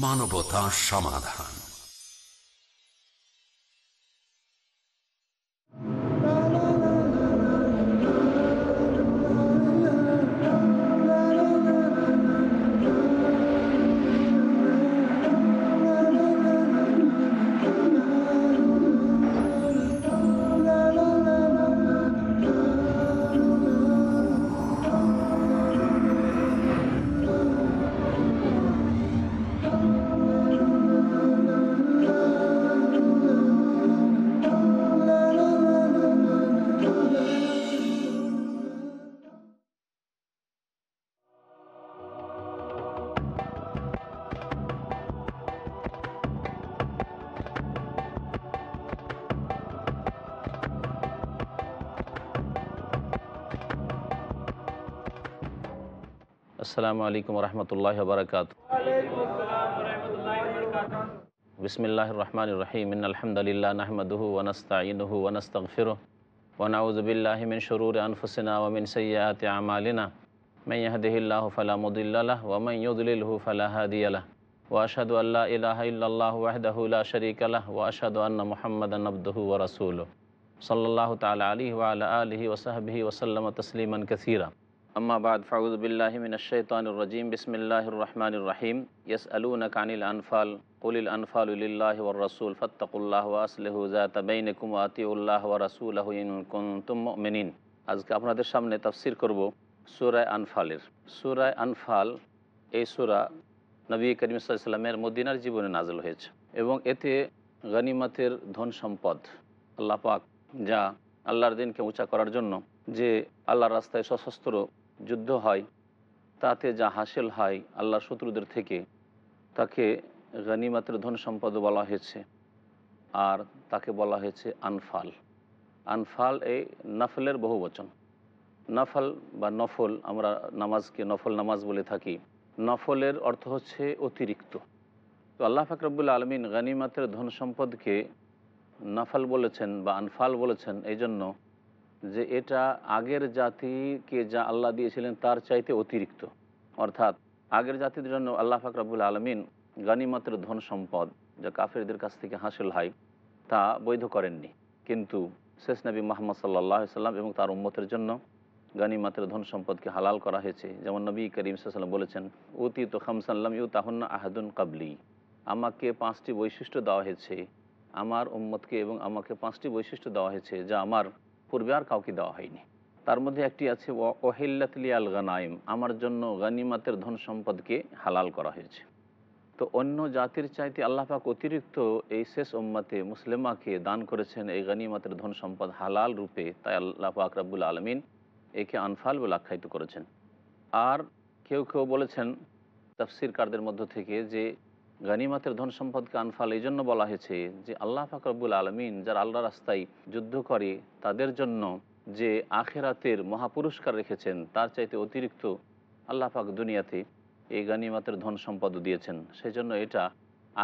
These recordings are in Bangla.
মানবতা সমাধান। আসসালামু আলাইকুম রহমতুল্লাহ বরকাত বিসমিল্লাহ রহমান রহিম আলহামদুলিল্লাহ নাহমদহু ওনস্তাইনহু ওনস্তফির ওনাউজবিল্লাহ মিন শরুর আনফুসিনা ওমিন সৈয়াত আমালিনা মেয়াহদিল্লাহ ফলা মুদুল্লাহ ওমাইদুলিল্হু ফলাহাদিয়ালা ওয়াশাদু আল্লাহ ইলাহ ইল্লাহ ওয়াহদাহুল্লা শরিক আলাহ ওয়াশাদু আন্না মোহাম্মদ আনবদহু ওরসুল সাল্লাহ তাল আলী ওয়াল আলহি ওসাহবি ওসাল্লাম তসলিমান কসিরা আম্মাবাদ ফাউজবিল্লাহমিনশানজিম বিসমিল্লাহ রহমান রাহিম। ইয়াস আলুন কানিল আনফাল, কলিল আনফাল উলিল্লাহ ওর রসুল, ফত্তাকুল্লাহ আসলেহুজা তবাইনকুম আতিউল্লাহ রসুল মেনিন আজকে আপনাদের সামনে তাফসির করব সুরায় আনফালের। সুরায় আনফাল, এই সুরা নবী করিম সাল্লামের মদিনার জীবনে নাজল হয়েছে এবং এতে গানিমাতের ধন সম্পদ আল্লাপাক যা আল্লাহর দিনকে উঁচা করার জন্য যে আল্লাহর রাস্তায় সশস্ত্র যুদ্ধ হয়, তাতে যা হাসিল হয় আল্লাহর শত্রুদের থেকে, তাকে গনিমাতের ধন সম্পদ বলা হয়েছে। আর তাকে বলা হয়েছে আনফাল। আনফাল এই নফলের বহু বচন। নফল বা নফল, আমরা নামাজকে নফল নামাজ বলে থাকি। নফলের অর্থ হচ্ছে অতিরিক্ত। তো আল্লাহ ফাকরাবুল্লা আলমিন গানিমাতের ধন সম্পদকে নফল বলেছেন বা আনফাল বলেছেন এই জন্য যে এটা আগের জাতিকে যা আল্লাহ দিয়েছিলেন তার চাইতে অতিরিক্ত। অর্থাৎ আগের জাতির জন্য আল্লাহ ফাকরাবুল আলমিন গানিমাতের ধন সম্পদ যা কাফেরদের কাছ থেকে হাসিল হয় তা বৈধ করেননি। কিন্তু শেষ নবী মোহাম্মদ সাল্লাহ সাল্লাম এবং তার উম্মতের জন্য গানিমাতের ধন সম্পদকে হালাল করা হয়েছে। যেমন নবী করিম সাল্লাম বলেছেন উতি তো খামসাল্লাম ইউ তাহন্না আহাদুন কাবলি। আমাকে পাঁচটি বৈশিষ্ট্য দেওয়া হয়েছে। আমার উম্মতকে এবং আমাকে পাঁচটি বৈশিষ্ট্য দেওয়া হয়েছে যা আমার পূর্বে আর কাউকে দেওয়া হয়নি। তার মধ্যে একটি আছে ওহিল্লাতলি আল গানাইম আমার জন্য গানিমাতের ধন সম্পদকে হালাল করা হয়েছে। তো অন্য জাতির চাইতে আল্লাহাক অতিরিক্ত এই শেষ ওম্মাতে মুসলিমাকে দান করেছেন এই গানিমাতের ধন সম্পদ হালাল রূপে, তাই আল্লাহ আকরাবুল আলমিন একে আনফাল বলে আখ্যায়িত করেছেন। আর কেউ কেউ বলেছেন, তাফসিরকারদের মধ্য থেকে যে গানিমাতের ধন সম্পদকে আনফাল, এই জন্য বলা হয়েছে যে আল্লাহ ফাকরবুল আলমিন যারা আল্লাহ রাস্তায় যুদ্ধ করে, তাদের জন্য যে আখেরাতের মহাপুরস্কার রেখেছেন, তার চাইতে অতিরিক্ত আল্লাহ পাক দুনিয়াতে এই গানিমাতের ধন সম্পদ দিয়েছেন। সেই জন্য এটা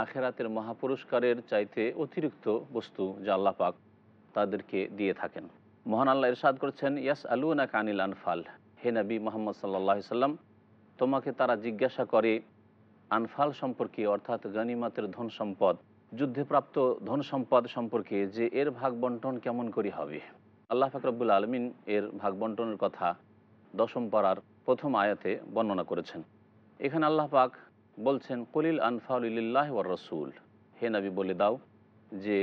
আখেরাতের মহাপুরস্কারের চাইতে অতিরিক্ত বস্তু যা আল্লাহ পাক তাদেরকে দিয়ে থাকেন। মহান আল্লাহ ইরশাদ করছেন ইয়াস আলুনা কানিল আনফাল। হে নবী মোহাম্মদ সাল্লাহ সাল্লাম, তোমাকে তারা জিজ্ঞাসা করে আনফাল সম্পর্কে, অর্থাৎ গানিমাতের ধন সম্পদ যুদ্ধে প্রাপ্ত ধন সম্পদ সম্পর্কে যে এর ভাগ বন্টন কেমন করে হবে? আল্লাহ ফাকরাবুল আলমিন এর ভাগ বন্টনের কথা দশম পাড়ার প্রথম আয়াতে বর্ণনা করেছেন। এখানে আল্লাহ পাক বলছেন, কলিল আনফাউলিল্লাহ ওর রসুল। হে নবী, বলে দাও যে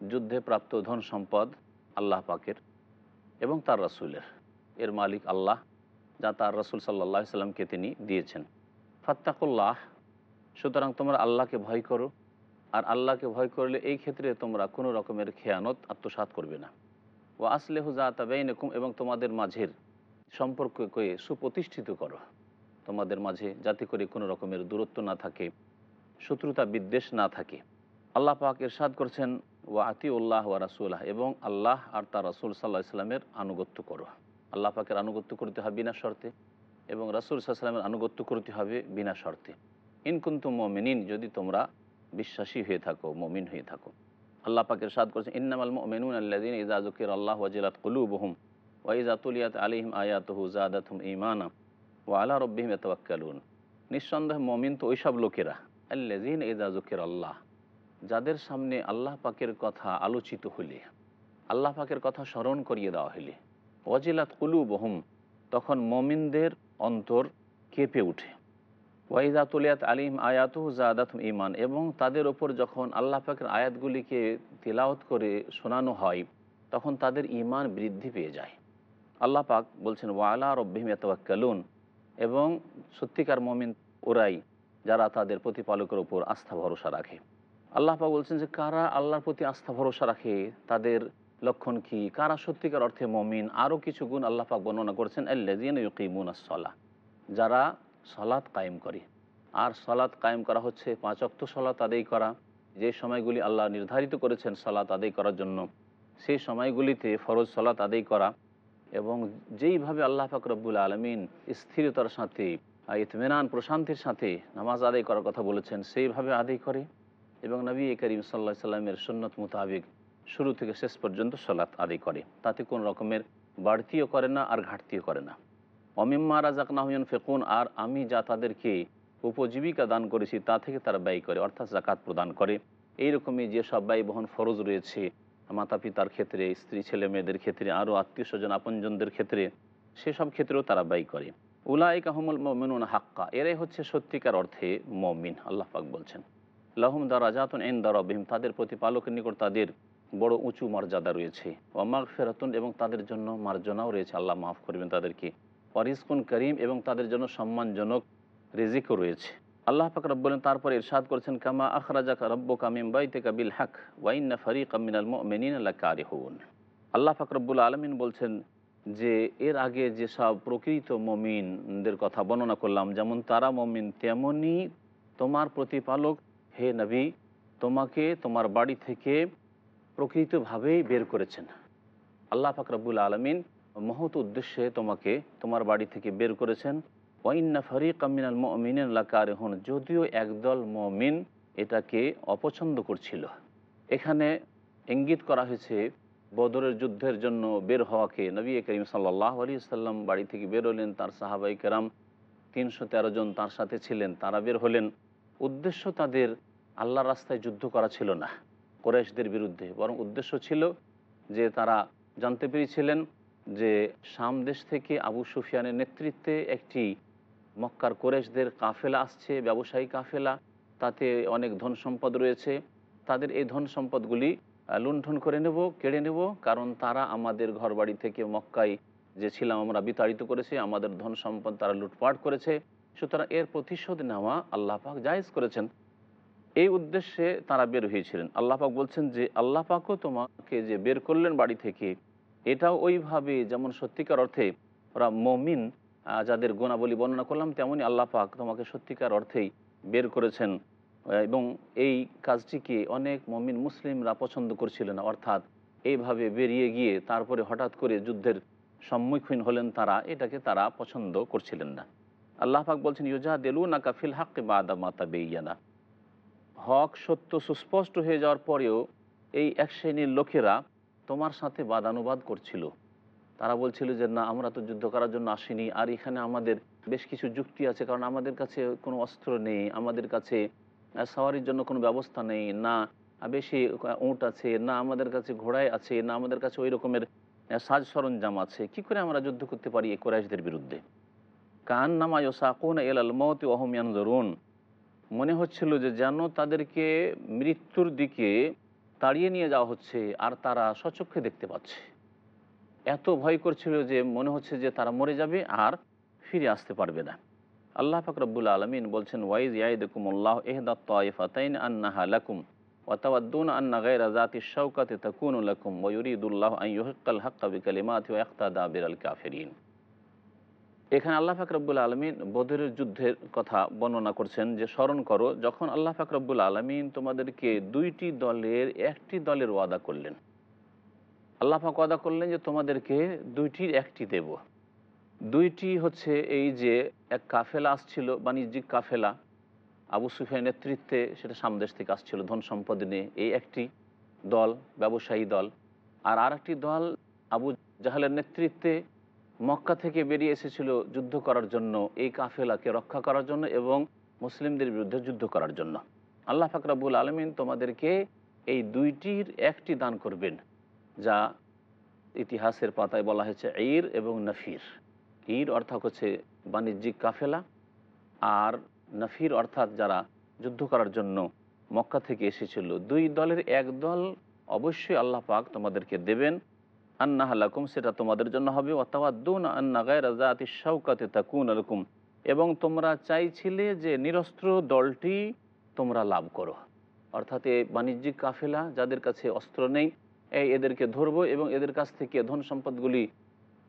যুদ্ধে প্রাপ্ত ধন সম্পদ আল্লাহ পাকের এবং তার রসুলের। এর মালিক আল্লাহ, যা তার রসুল সাল্লাহ সাল্লামকে তিনি দিয়েছেন। ফাত্তাকুল্লাহ, সুতরাং তোমরা আল্লাহকে ভয় করো, আর আল্লাহকে ভয় করলে এই ক্ষেত্রে তোমরা কোনো রকমের খেয়ানত আত্মসাত করবে না। ও আসলে হুজা তাবেইনকুম এবং তোমাদের মাঝের সম্পর্ককে সুপ্রতিষ্ঠিত করো। তোমাদের মাঝে যাতে করে কোনো রকমের দূরত্ব না থাকে, শত্রুতা বিদ্বেষ না থাকে। আল্লাহ পাক ইরশাদ করছেন, ওয়া আতি উল্লাহ ওয়া রাসুল্লাহ এবং আল্লাহ আর তার রাসুল সাল্লাহ ইসলামের আনুগত্য করো। আল্লাহ পাকের আনুগত্য করতে হবে বিনা শর্তে। এবং রাসুল সাল্লামের আনুগত্য করতে হবে বিনা শর্তে। ইনকুন্তু মমিনিন, যদি তোমরা বিশ্বাসী হয়ে থাকো, মমিন হয়ে থাকো। আল্লাহ পাকের সাদ করছেন, ইন্নামাল মমিনুন আল্লাদিন ইজা জকির আল্লাহ ওয়াজিলাত কলুবহুম ওয়াইজা তুলিয়াত আলিহিম আয়াতহু জাদাতহুম ইমানা ও আলা রব্বিহিম এতওয়াক্কালুন নিঃসন্দেহে মমিন তো ওইসব লোকেরা আল্লাজিন এজা জকির আল্লাহ যাদের সামনে আল্লাহ পাকের কথা আলোচিত হলে আল্লাহ পাকের কথা স্মরণ করিয়ে দেওয়া হলে ওয়াজিলাত কুলু বহুম তখন মমিনদের অন্তর কেঁপে উঠে ওয়াইজা তুলিয়াত আলিম আয়াতু জাদাত ইমান এবং তাদের ওপর যখন আল্লাহ পাকের আয়াতগুলিকে তিলাওত করে শোনানো হয়, তখন তাদের ইমান বৃদ্ধি পেয়ে যায়। আল্লাহ পাক বলছেন ওয়ালা রব্বিহিম এতওয়াক্কালুন এবং সত্যিকার মমিন ওরাই যারা তাদের প্রতিপালকের ওপর আস্থা ভরসা রাখে। আল্লাহ পাক বলছেন যে, কারা আল্লাহর প্রতি আস্থা ভরসা রাখে, তাদের লক্ষণ কি? কারা সত্যিকার অর্থে মমিন? আরও কিছু গুণ আল্লাহ পাক বর্ণনা করেছেন আল্লাজিন ইউকিমুন আসলা যারা সলাৎ কায়েম করে। আর সলাৎ কায়েম করা হচ্ছে পাঁচ অক্ত সলাৎ আদায় করা। যে সময়গুলি আল্লাহ নির্ধারিত করেছেন সলাৎ আদায় করার জন্য, সেই সময়গুলিতে ফরজ সলাৎ আদায় করা এবং যেইভাবে আল্লাহ ফাকরবুল আলমিন স্থিরতার সাথে, ইতমেনান, প্রশান্তির সাথে নামাজ আদায় করার কথা বলেছেন, সেইভাবে আদায় করে। এবং নবী করিম সাল্লা সাল্লামের সুন্নত মোতাবেক শুরু থেকে শেষ পর্যন্ত সলাৎ আদায় করে। তাতে কোন রকমের বাড়তিও করে না আর ঘাটতিও করে না। অমিম্মা রাজাক নাহয়ন ফেকুন আর আমি যা তাদেরকে উপজীবিকা দান করেছি তা থেকে তারা ব্যয় করে, অর্থাৎ জাকাত প্রদান করে। এইরকমই যে সব ব্যয় বহন ফরজ রয়েছে মাতা পিতার ক্ষেত্রে, স্ত্রী, ছেলে মেয়েদের ক্ষেত্রে, আরও আত্মীয় স্বজন আপনজনদের ক্ষেত্রে, সেসব ক্ষেত্রেও তারা ব্যয় করে। উলাইক আহমুল মমিনুন হাক্কা, এরাই হচ্ছে সত্যিকার অর্থে মমিন, আল্লাহ পাক বলছেন। লাহুম দারাজাতুন এন দারবিহিম তাদের প্রতিপালকের নিকট তাদের বড় উঁচু মর্যাদা রয়েছে। ওয়ামাগ ফেরাতুন এবং তাদের জন্য মার্জনাও রয়েছে। আল্লাহ মাফ করবেন তাদেরকে। ওয়ারিসকুন করিম এবং তাদের জন্য সম্মানজনক রেজিকও রয়েছে। আল্লাহ পাক রব বলেন তারপর ইরশাদ করেছেন, কামা আখরাজাক রব্বু কামিম বাইতেকা বিল হক ওয়াইন্না ফরিক মিনাল মুমিনিন লাকারিহুন। আল্লাহ পাক রব্বুল আলমিন বলছেন যে, এর আগে যেসব প্রকৃত মমিনদের কথা বর্ণনা করলাম, যেমন তারা মমিন তেমনই তোমার প্রতিপালক হে নবী, তোমাকে তোমার বাড়ি থেকে প্রকৃতভাবেই বের করেছেন। আল্লাহ ফাকরাবুল আলমিন মহৎ উদ্দেশ্যে তোমাকে তোমার বাড়ি থেকে বের করেছেন। ওয়াইন্না ফরিক আমিনাল মমিন লাকার হন যদিও একদল মমিন এটাকে অপছন্দ করছিল। এখানে ইঙ্গিত করা হয়েছে বদরের যুদ্ধের জন্য বের হওয়াকে। নবী করিম সাল্লাহ আলী সাল্লাম বাড়ি থেকে বের হলেন, তার সাহাবাই কেরাম তিনশো তেরো জন তার সাথে ছিলেন, তারা বের হলেন। উদ্দেশ্য তাদের আল্লাহ রাস্তায় যুদ্ধ করা ছিল না। কোরেশদের বিরুদ্ধে। বরং উদ্দেশ্য ছিল যে তারা জানতে পেরেছিলেন যে শাম দেশ থেকে আবু সুফিয়ানের নেতৃত্বে একটি মক্কার কোরেশদের কাফেলা আসছে, ব্যবসায়ী কাফেলা। তাতে অনেক ধন সম্পদ রয়েছে। তাদের এই ধন সম্পদগুলি লুণ্ঠন করে নেব, কেড়ে নেব। কারণ তারা আমাদের ঘরবাড়ি থেকে মক্কায় যে ছিলাম আমরা বিতাড়িত করেছি, আমাদের ধন সম্পদ তারা লুটপাট করেছে। সুতরাং এর প্রতিশোধ নেওয়া আল্লাহ পাক জায়েজ করেছেন। এই উদ্দেশ্যে তারা বের হয়েছিলেন। আল্লাহ পাক বলছেন যে, আল্লাহ পাকও তোমাকে যে বের করলেন বাড়ি থেকে, এটাও ওইভাবে যেমন সত্যিকার অর্থে ওরা মমিন যাদের গুণাবলী বর্ণনা করলাম তেমনই আল্লাহ পাক তোমাকে সত্যিকার অর্থেই বের করেছেন। এবং এই কাজটিকে অনেক মমিন মুসলিমরা পছন্দ করছিল না। অর্থাৎ এইভাবে বেরিয়ে গিয়ে তারপরে হঠাৎ করে যুদ্ধের সম্মুখীন হলেন তারা, এটাকে তারা পছন্দ করছিলেন না। আল্লাহ পাক বলছেন ইউজা দেলু না কাফিল হাক্কে বাদা মাতা বেইয়ানা হক সত্য সুস্পষ্ট হয়ে যাওয়ার পরেও এই এক শ্রেণির লোকেরা তোমার সাথে বাদানুবাদ করছিল। তারা বলছিল যে, না, আমরা তো যুদ্ধ করার জন্য আসিনি। আর এখানে আমাদের বেশ কিছু যুক্তি আছে। কারণ আমাদের কাছে কোনো অস্ত্র নেই। আমাদের কাছে সাওয়ারির জন্য কোনো ব্যবস্থা নেই। না, বেশি উঁট আছে। না, আমাদের কাছে ঘোড়ায় আছে। না, আমাদের কাছে ওই রকমের সাজ সরঞ্জাম আছে। কি করে আমরা যুদ্ধ করতে পারি এই কোরাইশদের বিরুদ্ধে? কান নামায় সাকুন এল আল মত ওহমিয়ান জরুন মনে হচ্ছিল যে যেন তাদেরকে মৃত্যুর দিকে তাড়িয়ে নিয়ে যাওয়া হচ্ছে আর তারা সচক্ষে দেখতে পাচ্ছে। এত ভয় করছিল যে মনে হচ্ছে যে তারা মরে যাবে আর ফিরে আসতে পারবে না। আল্লাহ ফাকরাবুল আলমিন বলছেন, ওয়াইজ ইয়াইদকুম আল্লাহ এহদাত তাইফাতাইন আন্নাহা লাকুম শাওকাতে তাকুনু লাকুম ওয়া ইউরিদুল্লাহ আন ইউহিক্কাল হাক্কা বিকালিমাতি ওয়া ইয়াখতাদা বিরাল কাফিরিন। এখানে আল্লাহ ফাকরাবুল আলমিন বদরের যুদ্ধের কথা বর্ণনা করছেন যে, স্মরণ করো, যখন আল্লাহ ফাকরাবুল আলমিন তোমাদেরকে দুইটি দলের, একটি দলের ওয়াদা করলেন। আল্লাহ ফাক ওয়াদা করলেন যে, তোমাদেরকে দুইটির একটি দেব। দুইটি হচ্ছে এই যে, এক কাফেলা আসছিল, বাণিজ্যিক কাফেলা। আবু সুফিয়ার নেতৃত্বে সেটা সামদেশ থেকে আসছিল, ধন সম্পদ নিয়ে। এই একটি দল, ব্যবসায়ী দল। আর আর একটি দল আবু জাহালের নেতৃত্বে মক্কা থেকে বেরিয়ে এসেছিল যুদ্ধ করার জন্য, এই কাফেলাকে রক্ষা করার জন্য এবং মুসলিমদের বিরুদ্ধে যুদ্ধ করার জন্য। আল্লাহ ফাকরাবুল আলমিন তোমাদেরকে এই দুইটির একটি দান করবেন, যা ইতিহাসের পাতায় বলা হয়েছে ঈর এবং নফির। ঈর অর্থাৎ হচ্ছে বাণিজ্যিক কাফেলা, আর নফির অর্থাৎ যারা যুদ্ধ করার জন্য মক্কা থেকে এসেছিল, দুই দলের এক দল অবশ্যই আল্লাহ পাক তোমাদেরকে দেবেন। আন্না হালাকুম সেটা তোমাদের জন্য হবে। শৌকাতে তাকুন এবং তোমরা চাইছিলে যে নিরস্ত্র দলটি তোমরা লাভ করো। অর্থাৎ এই বাণিজ্যিক কাফেলা যাদের কাছে অস্ত্র নেই এই এদেরকে ধরবো এবং এদের কাছ থেকে ধন সম্পদগুলি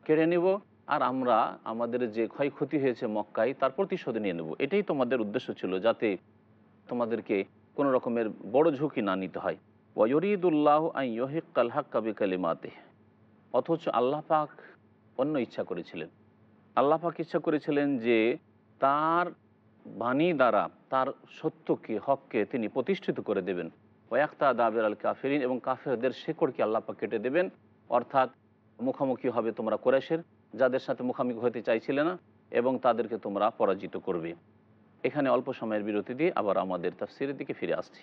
কেড়ে নেব। আর আমরা আমাদের যে ক্ষয়ক্ষতি হয়েছে মক্কায়, তার প্রতিশোধ নিয়ে নেব। এটাই তোমাদের উদ্দেশ্য ছিল, যাতে তোমাদেরকে কোনো রকমের বড় ঝুঁকি না নিতে হয়। ওয়রিদুল্লাহ আইহিকাল হাক্কাবি কালিমাতে অথচ আল্লাহ পাক অন্য ইচ্ছা করেছিলেন। আল্লাহ পাক ইচ্ছা করেছিলেন যে তার বাণী দ্বারা, তার সত্যকে, হককে তিনি প্রতিষ্ঠিত করে দেবেন। ওয়াক্তা দাবের আল কাফেরিন এবং কাফেরদের শেকড়কে আল্লাহ পাক কেটে দেবেন? অর্থাৎ মুখোমুখি হবে তোমরা কোরেশের যাদের সাথে মুখামুখি হতে চাইছিলে না, এবং তাদেরকে তোমরা পরাজিত করবে। এখানে অল্প সময়ের বিরতি দিয়ে আবার আমাদের তাফসিরের দিকে ফিরে আসছি।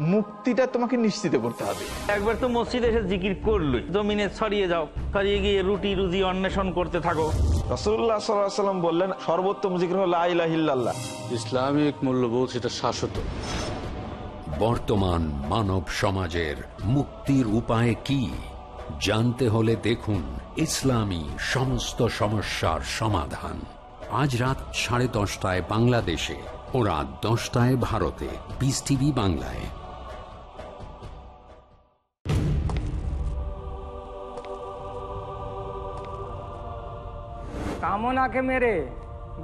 মুক্তিটা তোমাকে নিশ্চিত করতে হবে। একবার তো মসজিদে এসে জিকির করলই। জমিনে ছড়িয়ে যাও ছড়িয়ে গিয়ে রুটি রুজি অন্বেষণ করতে থাকো। রসুল্লাহ সাল্লাম বললেন সর্বোত্তম জিক্র হল আইলাহিল্লাহ ইসলামিক মূল্যবোধ সেটা শাশ্বত। বর্তমান মানব সমাজের মুক্তির উপায় কি? জানতে হলে দেখুন ইসলামী সমস্ত সমস্যার সমাধান। আজ রাত সাড়ে দশটায় বাংলাদেশে ও রাত দশটায় ভারতে। পিস টিভি বাংলায়। কামনাকে মেরে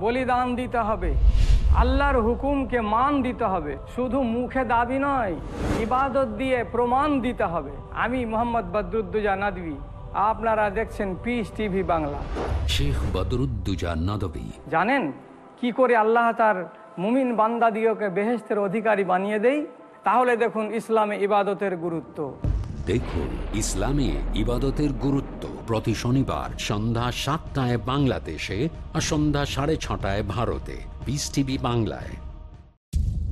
বলিদান দিতে হবে। আল্লাহর হুকুমকে মান দিতে হবে। শুধু মুখে দাবি নয় ইবাদত দিয়ে প্রমাণ দিতে হবে। আমি মোহাম্মদ বদরুদ্দুজা নাদবি। আপনারা দেখছেন পিস টিভি বাংলা। শেখ বদরুদ্দুজা নদবী। জানেন কি করে আল্লাহ তার মুমিন বান্দা দিওকে বেহেস্তের অধিকারী বানিয়ে দেই? তাহলে দেখুন ইসলামে ইবাদতের গুরুত্ব। দেখুন ইসলামে ইবাদতের গুরুত্ব। প্রতি শনিবার সন্ধ্যা সাতটায় বাংলাদেশে আর সন্ধ্যা সাড়ে ছটায় ভারতে। পিস টিভি বাংলায়।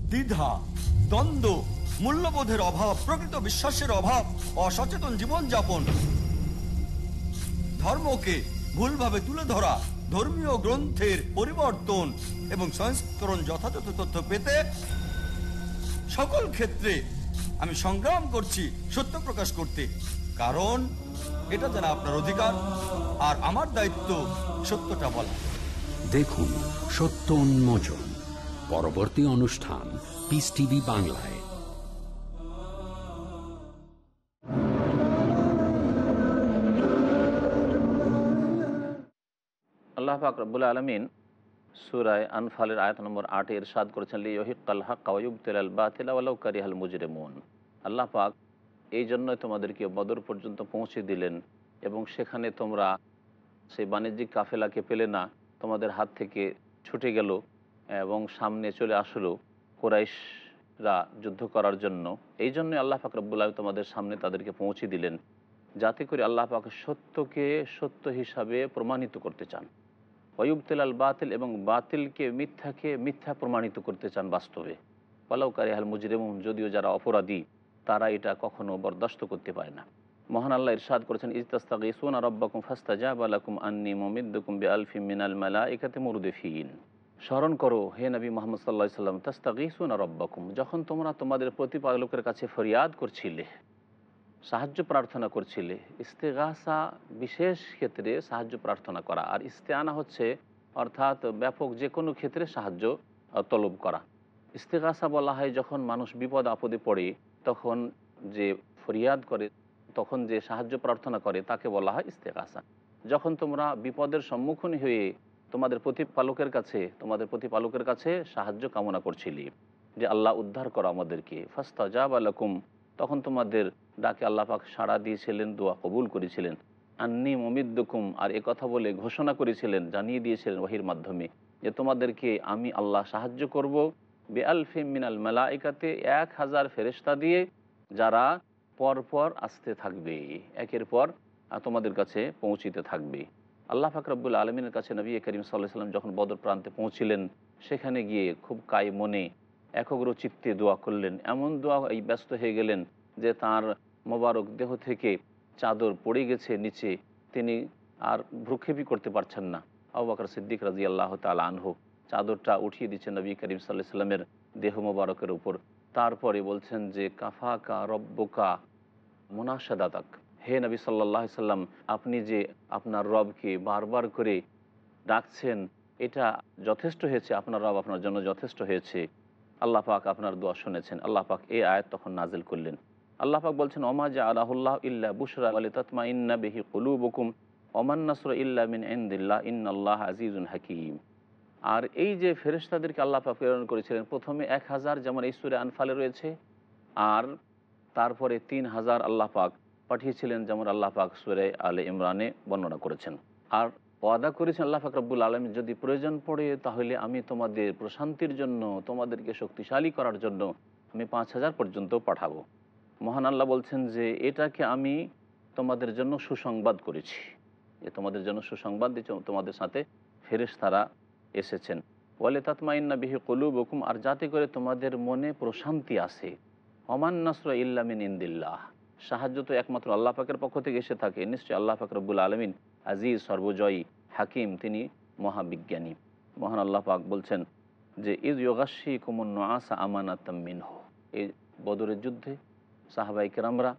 দ্বিধা, দ্বন্দ্ব, মূল্যবোধের অভাব, প্রকৃত বিশ্বাসের অভাব, অসচেতন জীবনযাপন। ধর্মকে ভুলভাবে তুলে ধরা, ধর্মীয় গ্রন্থের পরিবর্তন এবং সংস্করণ যথাযথ তথ্য পেতে সকল ক্ষেত্রে আমি সংগ্রাম করছি সত্য প্রকাশ করতে। কারণ এটা যারা আপনার অধিকার আর আমার দায়িত্ব সত্যটা বলা। দেখুন সত্য উন্মোচন পরবর্তী অনুষ্ঠান পিস টিভি বাংলায়। আল্লাহ পাক রব্বুল আলমিন সুরায় আনফালের আয়াত নম্বর আটে এরশাদ করেছেন লিহিকাল হক কাউবতিলাল বাতিলাউ কারিহাল মুজরিমুন। আল্লাহ পাক এই জন্যই তোমাদেরকে বদর পর্যন্ত পৌঁছে দিলেন এবং সেখানে তোমরা সেই বাণিজ্যিক কাফেলাকে পেলে না, তোমাদের হাত থেকে ছুটে গেল এবং সামনে চলে আসলো কোরাইশরা যুদ্ধ করার জন্য। এই জন্য আল্লাহ পাক রব্বুল আলম তোমাদের সামনে তাদেরকে পৌঁছে দিলেন, যাতে করে আল্লাহ পাক সত্যকে সত্য হিসাবে প্রমাণিত করতে চান। ওয়ুবতেল বাতিল এবং বাতিলকে মিথ্যাকে মিথ্যা প্রমাণিত করতে চান বাস্তবে। পালাউ কারিহাল মুজরেমুন, যদিও যারা অপরাধী, তারা এটা কখনো বরদাস্ত করতে পারে না। মহান আল্লাহ ইরশাদ করেছেন ইস্তাস্তাক ইসুনা রব্বাকুম ফাস্তাজা বালাকুম আন্নি মোমিদ্দুকুম বে আলফি মিনাল মালা একাতে মুরুদেফিন। স্মরণ করো, হে নবী মোহাম্মদ সাল্লাহ সাল্লাম তাস্তাক ইসুনা রব্বাকুম, যখন তোমরা তোমাদের প্রতিপালকের কাছে ফরিয়াদ করছিলে সাহায্য প্রার্থনা করছিলে। ইস্তেগাসা বিশেষ ক্ষেত্রে সাহায্য প্রার্থনা করা। আর ইস্তেআনা হচ্ছে, অর্থাৎ ব্যাপক যে কোনো ক্ষেত্রে সাহায্য তলব করা। ইস্তেগাসা বলা হয়, যখন মানুষ বিপদ আপদে পড়ে, তখন যে ফরিয়াদ করে, তখন যে সাহায্য প্রার্থনা করে, তাকে বলা হয় ইস্তেগাসা। যখন তোমরা বিপদের সম্মুখীন হয়ে তোমাদের প্রতিপালকের কাছে, তোমাদের প্রতিপালকের কাছে সাহায্য কামনা করছিলি, যে আল্লাহ উদ্ধার করো আমাদেরকে ফাস্তা জাব তখন তোমাদের ডাকে আল্লাহ পাক সাড়া দিয়েছিলেন, দোয়া কবুল করেছিলেন। আন্নি মমিদ্দুকুম, আর এ কথা বলে ঘোষণা করেছিলেন, জানিয়ে দিয়েছিলেন ওহির মাধ্যমে যে তোমাদেরকে আমি আল্লাহ সাহায্য করব। বে আলফিম মিনাল মালাইকাতে এক হাজার ফেরেস্তা দিয়ে যারা পরপর আসতে থাকবে, একের পর তোমাদের কাছে পৌঁছিতে থাকবে। আল্লাহ ফাকরাবুল আলমিনের কাছে নবী করিম সাল্লাহ সাল্লাম যখন বদর প্রান্তে পৌঁছিলেন, সেখানে গিয়ে খুব কাই মনে একগ্র চিত্তে দোয়া করলেন। এমন দোয়া এই ব্যস্ত হয়ে গেলেন যে তার মোবারক দেহ থেকে চাদর পড়ে গেছে নিচে। তিনি আর ভ্রুক্ষেপই করতে পারছেন না। আবু বকর সিদ্দিক রাজি আল্লাহ তাল আনহু চাদরটা উঠিয়ে দিচ্ছেন নবী করিম সাল্লাহ সাল্লামের দেহ মোবারকের উপর। তারপরে বলছেন যে, কাফাকা রব্বকা মোনাসাদাতাক হে নবী সাল্লাহ সাল্লাম আপনি যে আপনার রবকে বারবার করে ডাকছেন, এটা যথেষ্ট হয়েছে। আপনার রব আপনার জন্য যথেষ্ট হয়েছে। আল্লাহ পাক আপনার দোয়া শুনেছেন। আল্লাহ পাক এই আয়াত তখন নাজিল করলেন। আল্লাহ পাক বলছেন ওমাজা আলাহুল্লাহ ইল্লা বুশরা আলী তৎমা ইন্না বেহি কলুবকুম ওমান নাসর ইল্লা মিন ইন্দিল্লাহ, ইন্নাল্লাহ আজিজুন হাকিম। আর এই যে ফেরেশতাদেরকে আল্লাহ পাক প্রেরণ করেছিলেন, প্রথমে এক হাজার যেমন ঈশ্বরে আনফালে রয়েছে, আর তারপরে তিন হাজার আল্লাহ পাক পাঠিয়েছিলেন, যেমন আল্লাহ পাক সুরে আলে ইমরানে বর্ণনা করেছেন। আর ওয়াদা করেছেন আল্লাহ পাক রব্বুল আলম যদি প্রয়োজন পড়ে তাহলে আমি তোমাদের প্রশান্তির জন্য, তোমাদেরকে শক্তিশালী করার জন্য আমি পাঁচ হাজার পর্যন্ত পাঠাবো। মহান আল্লাহ বলছেন যে, এটাকে আমি তোমাদের জন্য সুসংবাদ করেছি। যে তোমাদের জন্য সুসংবাদ দিচ্ছি, তোমাদের সাথে ফেরেশ তারা এসেছেন। বলে তাতমাইন্না বিহি কলু বকুম আর যাতে করে তোমাদের মনে প্রশান্তি আসে। অমান নাসর ইল্লামিন ইন্দিল্লাহ। সাহায্য তো একমাত্র আল্লাহ পাকের পক্ষ থেকে এসে থাকে। নিশ্চয়ই আল্লাহ পাক রব্বুল আলমিন আজিজ, সর্বজয়ী, হাকিম, তিনি মহাবিজ্ঞানী। মহান আল্লাহ পাক বলছেন যে ইজ যোগাশি কুমন আসা আমানাতাম্মিন হো এই বদরের যুদ্ধে সাহাবাই কেরামরা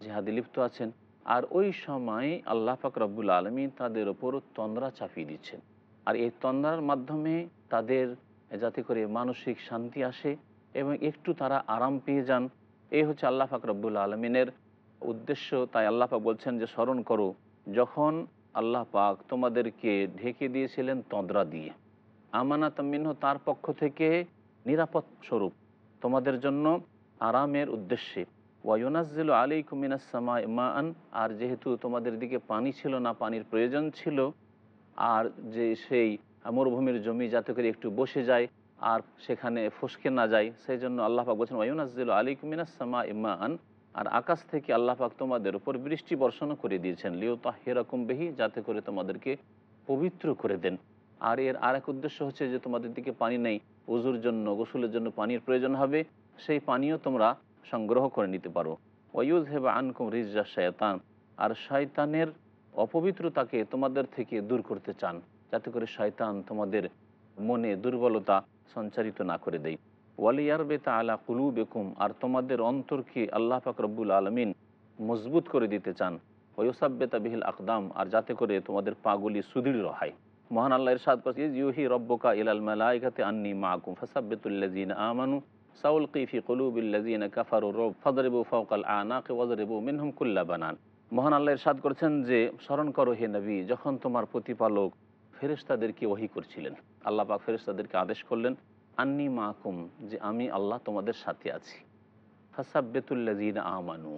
জেহাদি লিপ্ত আছেন। আর ওই সময় আল্লাহ পাক রব্বুল আলমী তাদের ওপর তন্দ্রা চাপিয়ে দিচ্ছেন। আর এই তন্দ্রার মাধ্যমে তাদের যাতে করে মানসিক শান্তি আসে এবং একটু তারা আরাম পেয়ে যান। এই হচ্ছে আল্লাহ পাক রব্বুল আলমিনের উদ্দেশ্য। তাই আল্লাহ পাক বলছেন যে, স্মরণ করো যখন আল্লাহ পাক তোমাদেরকে ঢেকে দিয়েছিলেন তন্দ্রা দিয়ে, আমানাত মিনহ তার পক্ষ থেকে নিরাপদ স্বরূপ, তোমাদের জন্য আরামের উদ্দেশ্যে। ওয়াইনাজিল আলী কুমিনাসমা ইমান আর যেহেতু তোমাদের দিকে পানি ছিল না, পানির প্রয়োজন ছিল, আর যে সেই মরুভূমির জমি যাতে করে একটু বসে যায়, আর সেখানে ফসকে না যায়, সেই জন্য আল্লাহ পাক বলছেন ওয়াইনাজিল আলী কুমিনাসমা ইমান আর আকাশ থেকে আল্লাহ পাক তোমাদের উপর বৃষ্টি বর্ষণ করে দিয়েছেন। লিও তাহেরকম বেহি, যাতে করে তোমাদেরকে পবিত্র করে দেন। আর এর আর এক উদ্দেশ্য হচ্ছে যে তোমাদের দিকে পানি নেই, উজুর জন্য, গোসলের জন্য পানির প্রয়োজন হবে, সেই পানিও তোমরা সংগ্রহ করে নিতে পারো। ওয়ুজ হেবা আনকুম রিজা শয়তান, আর শয়তানের অপবিত্রতাকে তোমাদের থেকে দূর করতে চান, যাতে করে শয়তান তোমাদের মনে দুর্বলতা সঞ্চারিত না করে দেয়। ওয়ালিয়ার বেতা আলা কুলু বেকুম আর তোমাদের অন্তরকে আল্লাহ পাক রব্বুল আলমিন মজবুত করে দিতে চান। ওয়ুসাব্বেতা বিহিল আকদাম, আর যাতে করে তোমাদের পাগুলি সুদৃঢ় হয়। মহান আল্লাহ ইরশাদ করছে ইউহি রব্বকা ইলাল মালাইকাতে আন্নি মাকুম ফাসাব্বিতুল্লাযিনা আমানু সাউলকি ফি কুলুবিল্লাযিনা কাফারু রব ফাদরিবু ফাওকাল আনাকি ওয়াজরিবু মিনহুম কুল্লা বানান। মহান আল্লাহ ইরশাদ করছেন যে, স্মরণ করো হে নবী, যখন তোমার প্রতিপালক ফেরেশতাদেরকে ওহি করছিলেন, আল্লাহ পাক ফেরেশতাদেরকে আদেশ করলেন আন্নি মাকুম, যে আমি আল্লাহ তোমাদের সাথে আছি। ফাসাব্বিতুল্লাযিনা আমানু।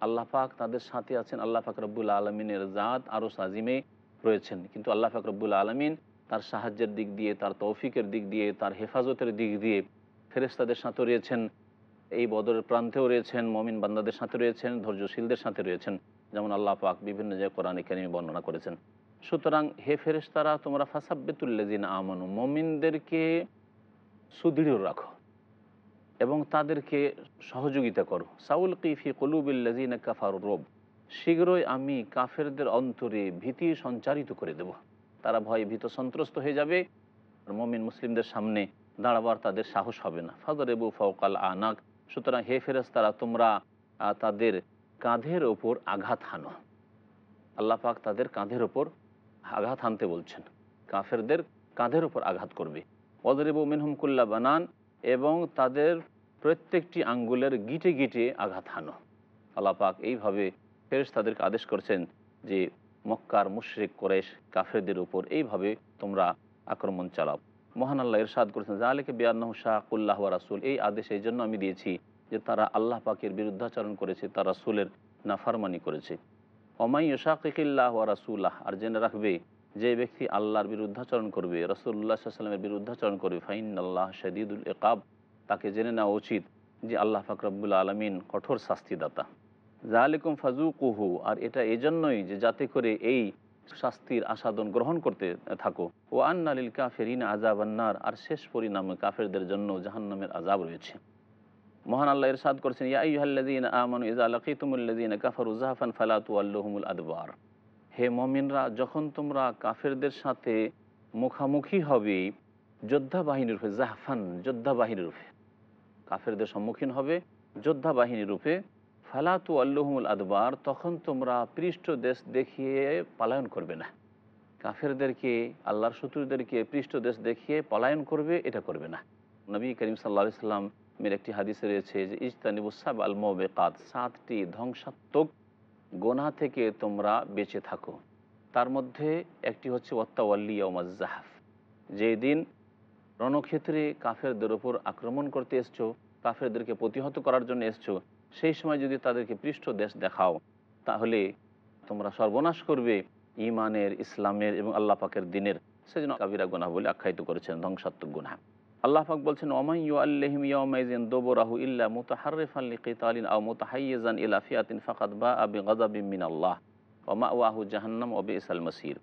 আল্লাহ পাক তাদের সাথে আছেন। আল্লাহ পাক রব্বুল আলমিনের জাত আরও সাজিমে রয়েছেন। কিন্তু আল্লাহ ফাকরবুল আলমিন তার সাহায্যের দিক দিয়ে, তার তৌফিকের দিক দিয়ে, তার হেফাজতের দিক দিয়ে ফেরেস্তাদের সাথে রয়েছেন, এই বদরের প্রান্তেও রয়েছেন, মমিন বান্দাদের সাথে রয়েছেন, ধৈর্যশীলদের সাথে রয়েছেন, যেমন আল্লাহ পাক বিভিন্ন জায়গায় কোরআন কারিমে বর্ণনা করেছেন। সুতরাং হে ফেরেস্তারা তোমরা ফাসাব্বেতুল্লাজিন আমানু, মমিনদেরকে সুদৃঢ় রাখো এবং তাদেরকে সহযোগিতা করো। সাউল কিফি কলুবিল্লাজিন কাফার রোব। শীঘ্রই আমি কাফেরদের অন্তরে ভীতি সঞ্চারিত করে দেব। তারা ভয়ে ভীত সন্ত্রস্ত হয়ে যাবে মমিন মুসলিমদের সামনে দাঁড়াবার তাদের সাহস হবে না। ফাদর এবু ফৌকাল আনাক। সুতরাং হে ফেরাজ তারা তোমরা তাদের কাঁধের ওপর আঘাত হানো। আল্লাহ পাক তাদের কাঁধের ওপর আঘাত হানতে বলছেন। কাফেরদের কাঁধের ওপর আঘাত করবে। অদরেবু মিনহুমকুল্লা বানান এবং তাদের প্রত্যেকটি আঙ্গুলের গিটে গিটে আঘাত হানো। আল্লাহ পাক এইভাবে ফেরেস তাদেরকে আদেশ করছেন যে, মক্কার মুশরিক কোরেশ কাফেরদের উপর এইভাবে তোমরা আক্রমণ চালাও। মহান আল্লাহ ইরশাদ করেছেন যা জালেকে বিয়ান্নাহ শাহুল্লাহ রাসুল এই আদেশ এই জন্য আমি দিয়েছি যে, তারা আল্লাহ পাকের বিরুদ্ধাচরণ করেছে, তারা রাসুলের নাফারমানি করেছে। অমাই শাকিল্লাহ রাসুল্লাহ আর জেনে রাখবে যে ব্যক্তি আল্লাহর বিরুদ্ধাচরণ করবে রসুল্লাহ সাল্লামের বিরুদ্ধাচরণ করবে ফাইন আল্লাহ শদীদুল একাব তাকে জেনে নেওয়া উচিত যে আল্লাহ ফাকরাবুল আলমিন কঠোর শাস্তিদাতা। জাহালিকুম ফাজু কুহু আর এটা এজন্যই যে যাতে করে এই শাস্তির আসাদন গ্রহণ করতে থাকো। ও আন্নালিল কাফেরিন আজাব আন্নার আর শেষ পরিণামে কাফেরদের জন্য জাহান্নামের আজাব রয়েছে। মহান আল্লাহ এর ইরশাদ করেছেন, ইয়া আইয়ুহাল্লাযীন আমানু ইযা লাকীতুমুল্লাযীনা কাফারু যাহাফান ফালা তুওয়াল্লুহুমুল আদবার। হে মমিনরা, যখন তোমরা কাফেরদের সাথে মুখামুখি হবে, যোদ্ধা বাহিনীর রূপে, জাহফান, যোদ্ধা বাহিনীর রূপে, কাফেরদের সম্মুখীন হবে, যোদ্ধা বাহিনীর রূপে ফালাতু আল্লুহমুল আদবার, তখন তোমরা পৃষ্ঠ দেশ দেখিয়ে পলায়ন করবে না। কাফেরদেরকে, আল্লাহর শত্রুদেরকে পৃষ্ঠ দেশ দেখিয়ে পলায়ন করবে, এটা করবে না। নবী করিম সাল্লা সাল্লামের একটি হাদিসে রয়েছে যে ইস্তানিবুসাব আল মোবেকাত, সাতটি ধ্বংসাত্মক গোনা থেকে তোমরা বেঁচে থাকো। তার মধ্যে একটি হচ্ছে ওয়াত্তাওয়াল্লি ওমাজাহাফ যেই দিন রণক্ষেত্রে কাফেরদের ওপর আক্রমণ করতে এসছো, কাফেরদেরকে প্রতিহত করার জন্য এসছো, সেই সময় যদি তাদেরকে পৃষ্ঠ দেশ দেখাও, তাহলে তোমরা সর্বনাশ করবে ইমানের, ইসলামের এবং আল্লাহ পাকের দিনের। সেজন্য কাবিরা গোনা বলে আখ্যায়িত করেছেন ধ্বংসাত্মক গুনাহ আল্লাহ পাক বলছেন ওমাই ইউ ফাকাদ বা আবি গাযাবিন আল্লাহ ওয়া মাওয়াহু জাহান্নাম ওয়া বিসাল মাসির।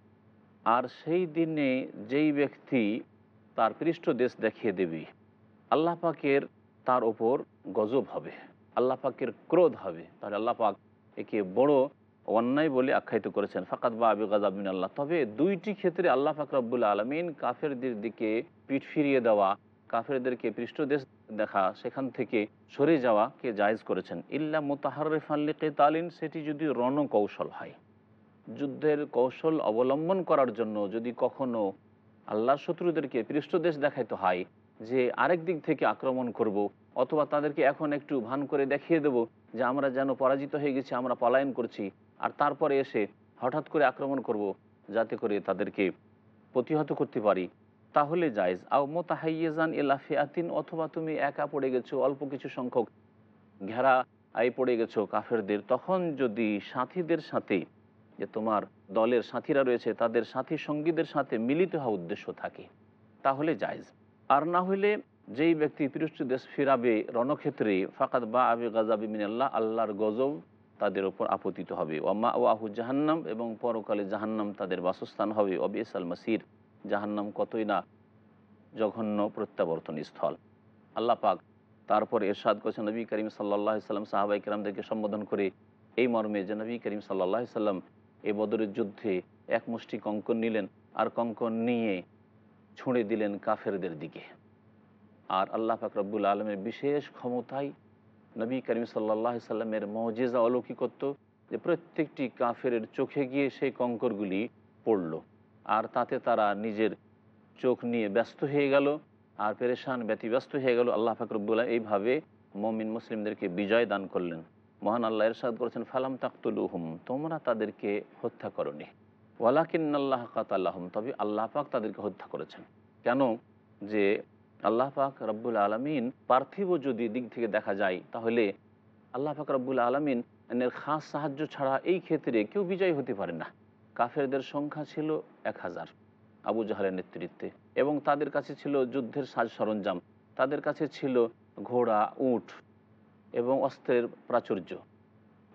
আর সেই দিনে যেই ব্যক্তি তার পৃষ্ঠ দেশ দেখিয়ে দেবে, আল্লাহ পাকের তার ওপর গজব হবে, আল্লাহ পাকের ক্রোধ হবে। তাহলে আল্লাহ পাক একে বড় অন্যায় বলে আখ্যায়িত করেছেন ফাকাত বা আবি গাজাবিন আল্লাহ তবে দুইটি ক্ষেত্রে আল্লাহ পাক রব্বুল আলমিন কাফেরদের দিকে পিঠ ফিরিয়ে দেওয়া কাফেরদেরকে পৃষ্ঠদেশ দেখা, সেখান থেকে সরে যাওয়া কে জায়েজ করেছেন। ইল্লা মোতাহারিফাল্লিকে তালিন সেটি যদি রণকৌশল হয়। যুদ্ধের কৌশল অবলম্বন করার জন্য যদি কখনো আল্লাহর শত্রুদেরকে পৃষ্ঠদেশ দেখাইতে হয়, যে আরেক দিক থেকে আক্রমণ করব, অথবা তাদেরকে এখন একটু ভান করে দেখিয়ে দেব যে আমরা যেন পরাজিত হয়ে গেছি, আমরা পলায়ন করছি, আর তারপরে এসে হঠাৎ করে আক্রমণ করব, যাতে করে তাদেরকে প্রতিহত করতে পারি। তাহলে জায়জ। আও মোতাহাইয়েজান এলাফিয়াতিন অথবা তুমি একা পড়ে গেছো, অল্প কিছু সংখ্যক ঘেরা আই পড়ে গেছো কাফেরদের, তখন যদি সাথীদের সাথে, যে তোমার দলের সাথীরা রয়েছে, তাদের সাথী সঙ্গীদের সাথে মিলিত হওয়া উদ্দেশ্য থাকে, তাহলে জায়জ। আর না হলে যেই ব্যক্তি পৃষ্ঠ দেশ ফিরাবে, রণক্ষেত্রে ফাকাত বা আবি গাজাবি মিনাল্লাহ, আল্লাহর গজব তাদের ওপর আপতিত হবে। ওমা ও আহু জাহান্নাম, এবং পরকালে জাহান্নাম তাদের বাসস্থান হবে। আল মাসির। জাহান্নাম কতই না জঘন্য প্রত্যাবর্তন স্থল। আল্লাহ পাক তারপর এরশাদ করেছেন নবী করিম সাল্লাহ সাল্লাম সাহাবাই কিরামদেরকে সম্বোধন করে এই মর্মে যে নবী করিম সাল্লাহ সাল্লাম এই বদরের যুদ্ধে এক মুষ্টি কঙ্কন নিলেন আর কঙ্কন নিয়ে ছুঁড়ে দিলেন কাফেরদের দিকে। আর আল্লাহ ফাকরাবুল আলমের বিশেষ ক্ষমতায় নবী করিম সাল্লাহ সাল্লামের মজেজা অলৌকিকত্ব যে প্রত্যেকটি কাফের চোখে গিয়ে সেই কঙ্করগুলি পড়ল। আর তাতে তারা নিজের চোখ নিয়ে ব্যস্ত হয়ে গেল আর পেরেশান ব্যতিব্যস্ত হয়ে গেল। আল্লাহ ফাকরবুল্লাহ এইভাবে মমিন মুসলিমদেরকে বিজয় দান করলেন। মহান আল্লাহ এরশাদ করেছেন, ফালাম তাকতুল হুম তোমরা তাদেরকে হত্যা করনি। ওয়ালাকিন আল্লাহ কাতাল্লাহম তবে আল্লাহ পাক তাদেরকে হত্যা করেছেন। কেন? যে আল্লাহ পাক রব্বুল আলমিন পার্থিব যদি দিক থেকে দেখা যায়, তাহলে আল্লাহ পাক রব্বুল আলমিন এর খাস সাহায্য ছাড়া এই ক্ষেত্রে কেউ বিজয় হতে পারে না। কাফেরদের সংখ্যা ছিল এক হাজার আবু জাহালের নেতৃত্বে এবং তাদের কাছে ছিল যুদ্ধের সাজ সরঞ্জাম। তাদের কাছে ছিল ঘোড়া, উট এবং অস্ত্রের প্রাচুর্য।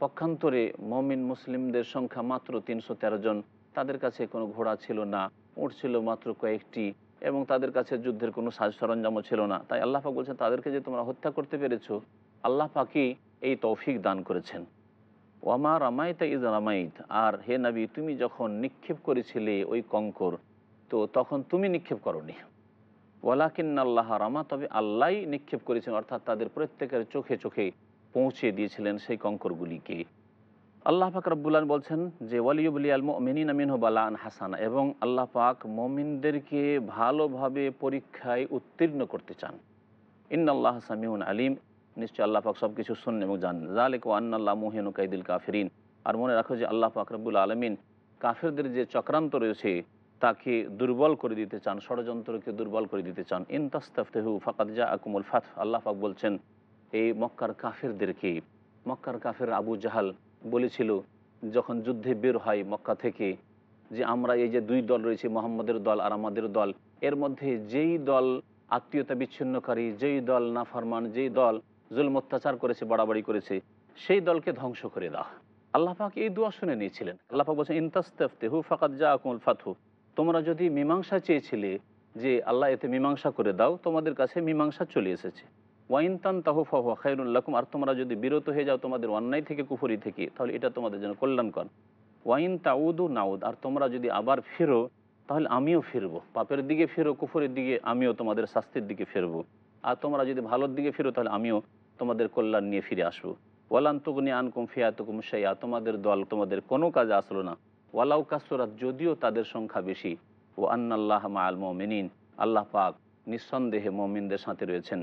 পক্ষান্তরে মমিন মুসলিমদের সংখ্যা মাত্র তিনশো তেরো জন। তাদের কাছে কোনো ঘোড়া ছিল না, উট ছিল মাত্র কয়েকটি এবং তাদের কাছে যুদ্ধের কোনো সাজ সরঞ্জামও ছিল না। তাই আল্লাহ পাক বলছেন, তাদেরকে যে তোমরা হত্যা করতে পেরেছ, আল্লাহ পাকই এই তৌফিক দান করেছেন। ওয়ামা রামাইতা ইজ রামাইত। আর হে নবী, তুমি যখন নিক্ষেপ করেছিলে ওই কঙ্কর, তো তখন তুমি নিক্ষেপ করনি। আল্লাহ রামা, তবে আল্লাহ নিক্ষেপ করেছেন, অর্থাৎ তাদের প্রত্যেকের চোখে চোখে পৌঁছে দিয়েছিলেন সেই কঙ্করগুলিকে। আল্লাহ পাক রব্বুল্লান বলছেন যে ওয়ালিউবলি আল মিনিন আমিন বালান হাসানা এবং আল্লাহ পাক মমিনদেরকে ভালোভাবে পরীক্ষায় উত্তীর্ণ করতে চান। ইন্নআল্লাহ সামিউন আলিম। নিশ্চয় আল্লাহ পাক সব কিছু শুনেন এবং জানেন জালেক ও আন্নাল্লাহ মোহেন কাইদুল কাফেরিন। আর মনে রাখো যে আল্লাহ পাক রব্বুল আলমিন কাফেরদের যে চক্রান্ত রয়েছে, তাকে দুর্বল করে দিতে চান, ষড়যন্ত্রকে দুর্বল করে দিতে চান। ইনতাস্তাফতেহু ফাকাত জা আকুমুল ফাত। আল্লাহ পাক বলছেন, এই মক্কার কাফেরদেরকে, মক্কার কাফের আবু জাহাল বলেছিল, যখন যুদ্ধে বের হয় মক্কা থেকে, যে আমরা এই যে দুই দল রয়েছে, মোহাম্মদের দল আর আমাদের দল, এর মধ্যে যেই দল আত্মীয়তা বিচ্ছিন্নকারী, যেই দল নাফরমান, যেই দল জুলম অত্যাচার করেছে, বাড়াবাড়ি করেছে, সেই দলকে ধ্বংস করে দাও। আল্লাহ পাক এই দোয়া শুনে নিয়েছিলেন। আল্লাহাক বলছেন ইনতাস্তেফতে হু ফাকাত যা আকুল ফাতহু। তোমরা যদি মীমাংসা চেয়েছিলে যে আল্লাহ এতে মীমাংসা করে দাও, তোমাদের কাছে মীমাংসা চলে এসেছে। ওয়াইন তান তাহু ফাহুয়া খাইরুল্লাকুম আর তোমরা যদি বিরত হয়ে যাও তোমাদের অন্যায় থেকে, কুফরি থেকে, তাহলে এটা তোমাদের জন্য কল্যাণকর। ওয়াইন তাউদু নাউদ। আর তোমরা যদি আবার ফেরো, তাহলে আমিও ফিরবো। পাপের দিকে ফেরো, কুফরের দিকে আমিও তোমাদের শাস্তির দিকে ফিরবো। আর তোমরা যদি ভালোর দিকে ফিরো, তাহলে আমিও তোমাদের কল্যাণ নিয়ে ফিরে আসব। ওয়ালান্তুকুনি আনকুম ফিয়াতুকুম শাইয়া, তোমাদের দল, তোমাদের কোনো কাজে আসলো না। ওয়ালাউ কাসুরাত, যদিও তাদের সংখ্যা বেশি। ও আন্নাল্লাহ মা আল মমিনিন, আল্লাহ পাক নিঃসন্দেহে মমিনদের সাথে রয়েছেন।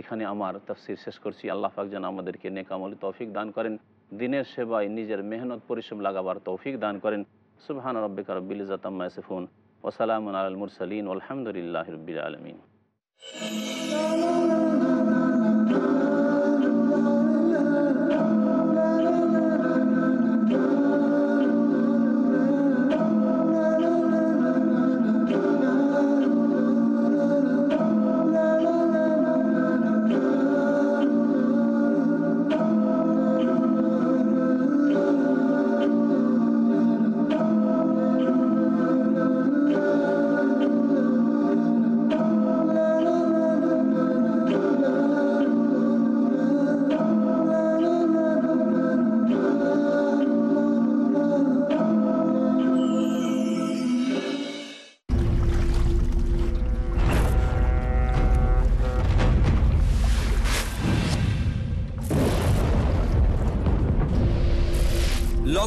এখানে আমার তফসির শেষ করছি। আল্লাহ পাক যেন আমাদেরকে নেকামল তৌফিক দান করেন। দিনের সেবায় নিজের মেহনত পরিশ্রম লাগাবার তৌফিক দান করেন। সুবহান রব্বিকা রব্বিল ইজাতাম্মা ইয়াসিফুন। ওসালামুন আলাল মুরসালিন। আলহামদুলিল্লাহ রব্বিল আলমিন।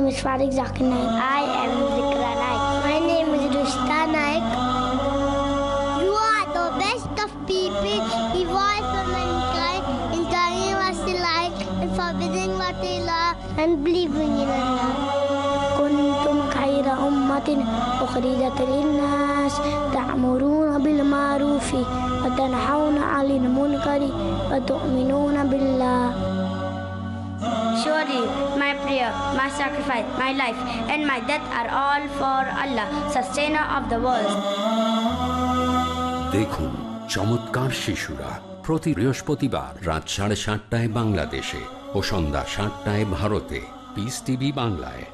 Name is Farid Zakir Naik. I am Zikra Naik. My name is Rushta Naik. You are the best of people, evolved for mankind, in telling what they like, and forbidding what they love, and believing in Allah. كنتم خير أمة أخرجت للناس تأمرون بالمعروف وتنحون عن المنكر وتؤمنون بالله Surely my prayer, my sacrifice, my life, and my death are all for Allah, sustainer of the world. দেখুন চমৎকার শিশুরা প্রতি বৃহস্পতিবার রাত সাড়ে সাতটায় বাংলাদেশে ও সন্ধ্যা সাতটায় ভারতে পিস টিভি বাংলায়